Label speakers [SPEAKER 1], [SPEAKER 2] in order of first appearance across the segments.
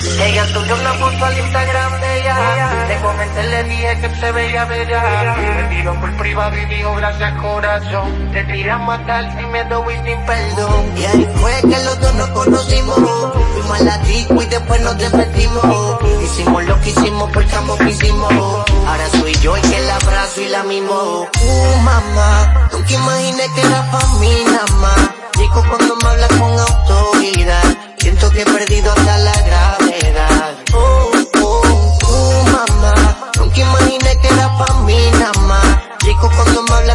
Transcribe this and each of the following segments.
[SPEAKER 1] Ella subió una foto al Instagram de ella. Le comenté, le dije que se veía bella. Me tiró por privado y dijo gracias corazón. Te tiré a matar sin miedo y sin perdón. Y ahí fue que los dos nos conocimos. Fuimos a la disco y después nos despedimos. Hicimos lo que hicimos amor que hicimos. Ahora soy yo el que la abrazo y la mimo. Uh, mamá, nunca imaginé que era pa' mí más. Rico cuando me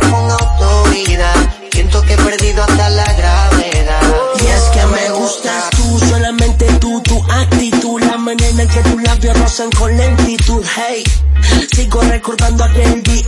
[SPEAKER 1] con autoridad. Siento que he perdido hasta la gravedad.
[SPEAKER 2] Y es que me gustas tú, solamente tú, tu actitud, la manera en que tus labios rozan con lentitud, hey. Sigo recordando aquel día,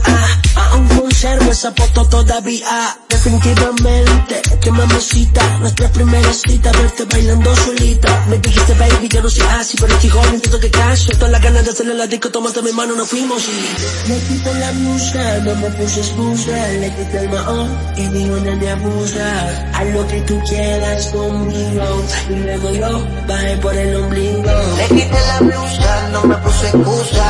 [SPEAKER 2] conservo esa foto todavía. Definitivamente, que mamacita, nuestra primera cita, verte bailando solita. Me dijiste, baby, yo no soy así, pero estoy joven, siento que caso. Todas las ganas de hacerle la disco, tomaste mi mano, nos fuimos y... Le quité la blusa, no me puse excusa, le quité el maón y digo, no me abusa. Haz lo que tú quieras conmigo, y luego yo bajé por el ombligo.
[SPEAKER 1] Le quité la blusa, no me puse excusa,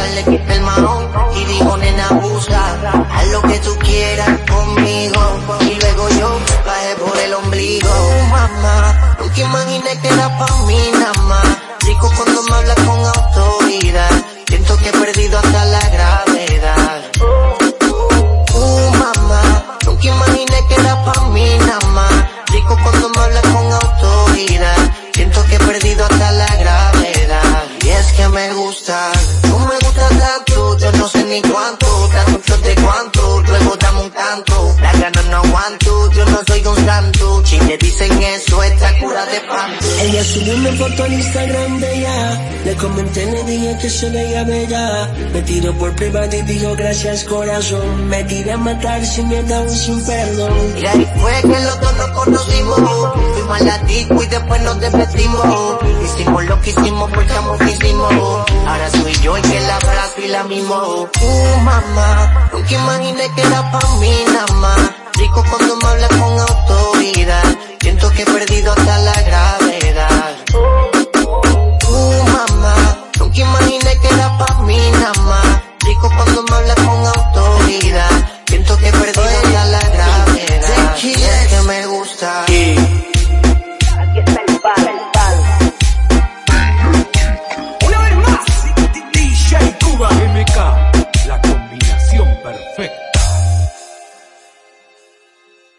[SPEAKER 1] Nunca imaginé que era pa' mí nada más, rico cuando me habla con autoridad, siento que he perdido hasta la gravedad. Uh, mamá, nunca imaginé que era pa' mí nada más, rico cuando me habla con autoridad, siento que he perdido hasta la gravedad. Y es que me gusta, tú me gustas tanto, yo no sé ni cuánto, yo no soy un santo, si te dicen eso, esta cura de panto.
[SPEAKER 2] Ella subió una foto al Instagram de ella. Le comenté, le dije que se veía bella. Me tiró por privado y dijo gracias corazón. Me tiré a matar sin miedo y sin perdón.
[SPEAKER 1] Y ahí fue que los dos nos conocimos, fuimos a la disco y después nos despedimos. Hicimos lo que hicimos porque amor que hicimos. Ahora soy yo el que la abrazo y la mimo. Uh, mamá, nunca imaginé que era pa' mí nada más. Cuando me habla con autoridad. Siento que he perdido hasta